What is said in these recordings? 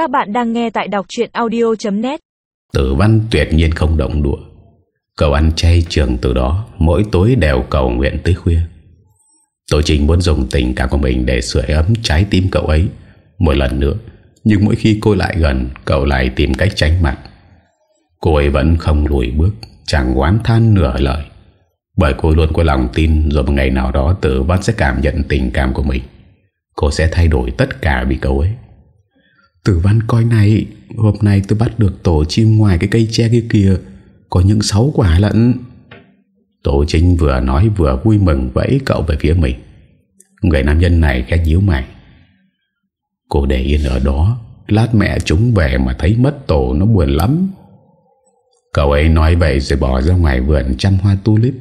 Các bạn đang nghe tại đọc chuyện audio.net Tử văn tuyệt nhiên không động đùa Cậu ăn chay trường từ đó, Mỗi tối đều cầu nguyện tới khuya. Tôi chính muốn dùng tình cảm của mình Để sưởi ấm trái tim cậu ấy. Một lần nữa, Nhưng mỗi khi cô lại gần, Cậu lại tìm cách tránh mặt. Cô ấy vẫn không lùi bước, Chẳng oán than nửa lời. Bởi cô luôn có lòng tin Rồi một ngày nào đó tử văn sẽ cảm nhận tình cảm của mình. Cô sẽ thay đổi tất cả vì cậu ấy. Tử văn coi này Hôm nay tôi bắt được tổ chim ngoài cái cây tre kia kìa. Có những sáu quả lận. Tổ chính vừa nói vừa vui mừng Vẫy cậu về phía mình. Người nam nhân này khẽ nhíu mày. Cô để yên ở đó, Lát mẹ chúng về mà thấy mất tổ Nó buồn lắm. Cậu ấy nói vậy rồi bỏ ra ngoài vườn chăm hoa tulip.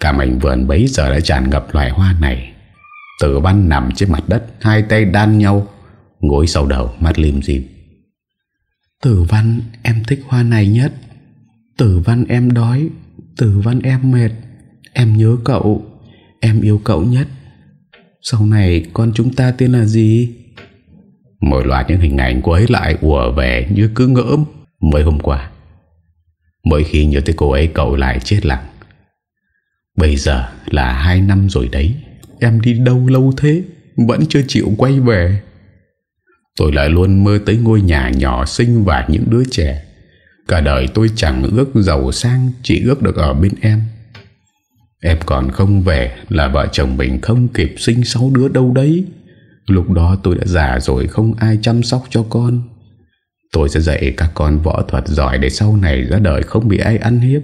Cả mảnh vườn bấy giờ đã tràn ngập loài hoa này. Tử văn nằm trên mặt đất, Hai tay đan nhau. Ngồi sau đầu mắt lim dim Tử văn em thích hoa này nhất. Tử văn em đói Tử văn em mệt. Em nhớ cậu Em yêu cậu nhất. Sau này con chúng ta tên là gì? Một loạt những hình ảnh của ấy lại ùa về như cứ ngỡ mới hôm qua Mỗi khi nhớ tới cô ấy cậu lại chết lặng. Bây giờ là hai năm rồi đấy. Em đi đâu lâu thế? Vẫn chưa chịu quay về Tôi lại luôn mơ tới ngôi nhà nhỏ xinh và những đứa trẻ. Cả đời tôi chẳng ước giàu sang, Chỉ ước được ở bên em. Em còn không về Là vợ chồng mình không kịp sinh sáu đứa đâu đấy. Lúc đó tôi đã già rồi, Không ai chăm sóc cho con. Tôi sẽ dạy các con võ thuật giỏi Để sau này ra đời không bị ai ăn hiếp.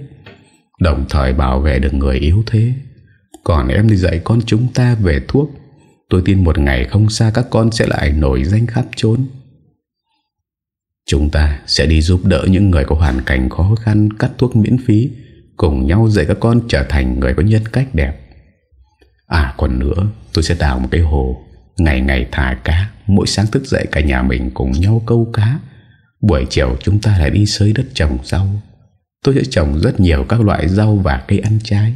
Đồng thời bảo vệ được người yếu thế. Còn em thì dạy con chúng ta về thuốc Tôi tin một ngày không xa các con sẽ lại nổi danh khắp chốn. Chúng ta sẽ đi giúp đỡ những người có hoàn cảnh khó khăn, cắt thuốc miễn phí, Cùng nhau dạy các con trở thành người có nhân cách đẹp. À còn nữa, tôi sẽ đào một cái hồ, Ngày ngày thả cá, Mỗi sáng thức dậy cả nhà mình cùng nhau câu cá. Buổi chiều chúng ta lại đi sới đất trồng rau. Tôi sẽ trồng rất nhiều các loại rau và cây ăn trái.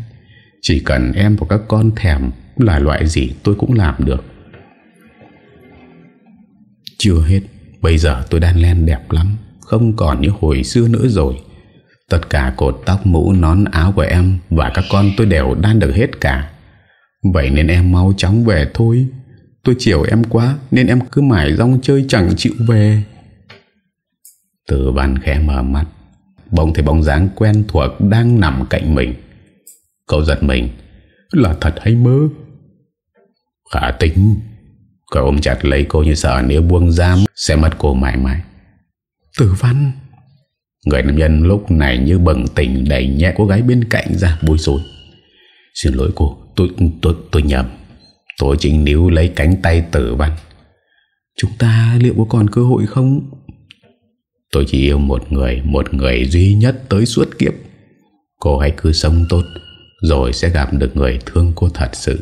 Chỉ cần em và các con thèm là loại gì tôi cũng làm được. Chưa hết, Bây giờ tôi đang len đẹp lắm, Không còn như hồi xưa nữa rồi. Tất cả cột tóc mũ nón áo của em Và các con tôi đều đang được hết cả. Vậy nên em mau chóng về thôi. Tôi chiều em quá, Nên em cứ mải rong chơi chẳng chịu về. Tử văn khẽ mở mắt, Bỗng thấy bóng dáng quen thuộc Đang nằm cạnh mình. Cậu giật mình. Là thật hay mơ? Khả tính. Cậu ôm chặt lấy cô như sợ Nếu buông giam sẽ mất cô mãi mãi. Tử văn. Người nam nhân lúc này như bừng tỉnh Đẩy nhẹ cô gái bên cạnh ra bối rối. Xin lỗi cô Tôi tôi tôi nhầm. Tôi chính níu lấy cánh tay tử văn. Chúng ta liệu có còn cơ hội không? Tôi chỉ yêu một người Một người duy nhất tới suốt kiếp. Cô hãy cứ sống tốt rồi sẽ gặp được người thương cô thật sự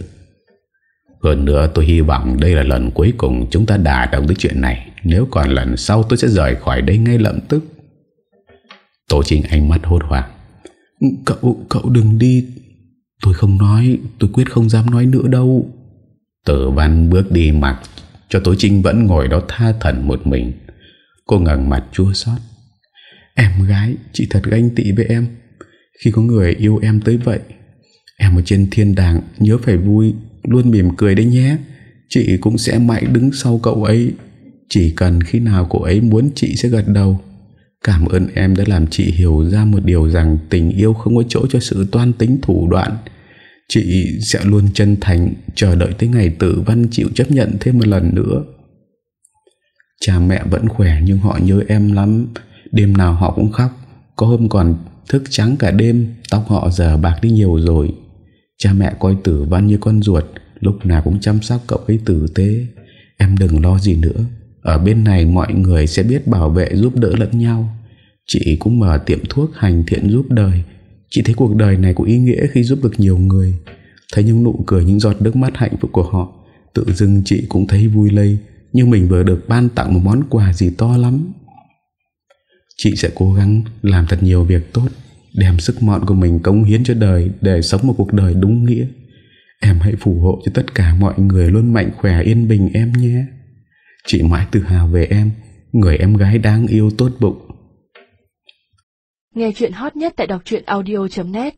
hơn nữa tôi hy vọng đây là lần cuối cùng chúng ta đà động tới chuyện này. Nếu còn lần sau tôi sẽ rời khỏi đây ngay lập tức. Tổ Trinh ánh mắt hốt hoảng. Cậu, cậu đừng đi. Tôi không nói, tôi quyết không dám nói nữa đâu. Tử văn bước đi mặc cho Tố Trinh vẫn ngồi đó tha thần một mình. Cô ngẩng mặt chua xót Em gái, chị thật ganh tị với em. Khi có người yêu em tới vậy, em ở trên thiên đàng nhớ phải vui Luôn mỉm cười đấy nhé Chị cũng sẽ mãi đứng sau cậu ấy Chỉ cần khi nào cậu ấy muốn chị sẽ gật đầu Cảm ơn em đã làm chị hiểu ra một điều rằng tình yêu không có chỗ cho sự toan tính thủ đoạn. Chị sẽ luôn chân thành chờ đợi tới ngày tử văn chịu chấp nhận thêm một lần nữa. Cha mẹ vẫn khỏe nhưng họ nhớ em lắm. Đêm nào họ cũng khóc. Có hôm còn thức trắng cả đêm, tóc họ giờ bạc đi nhiều rồi. Cha mẹ coi tử văn như con ruột, Lúc nào cũng chăm sóc cậu ấy tử tế. Em đừng lo gì nữa. Ở bên này mọi người sẽ biết bảo vệ giúp đỡ lẫn nhau. Chị cũng mở tiệm thuốc hành thiện giúp đời. Chị thấy cuộc đời này có ý nghĩa khi giúp được nhiều người. Thấy những nụ cười, những giọt nước mắt hạnh phúc của họ, Tự dưng chị cũng thấy vui lây. Nhưng mình vừa được ban tặng một món quà gì to lắm. Chị sẽ cố gắng làm thật nhiều việc tốt. Đem sức mọn của mình cống hiến cho đời Để sống một cuộc đời đúng nghĩa. Em hãy phù hộ cho tất cả mọi người Luôn mạnh khỏe, yên bình em nhé. Chị mãi tự hào về em, Người em gái đáng yêu tốt bụng. Nghe chuyện hot nhất tại đọc truyện audio.net